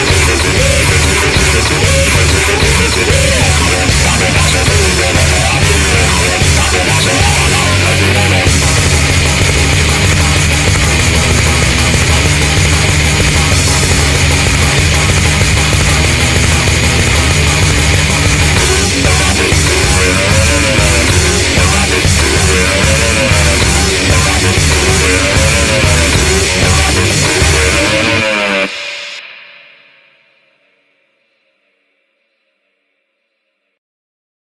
Yeah.